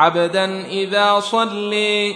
عبدا إذا صلي.